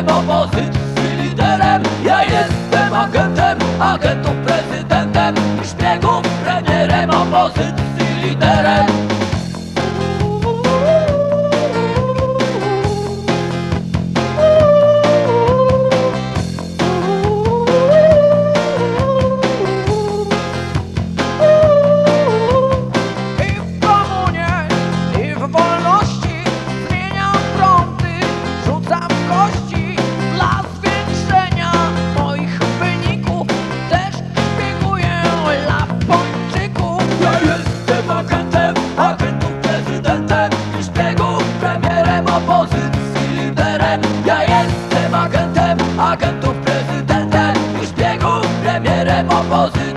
Premierem opozycji, liderem. Ja jestem agentem, agentem agentem Ja jestem agentem agentów prezydentem. I szpiegów premierem opozycji.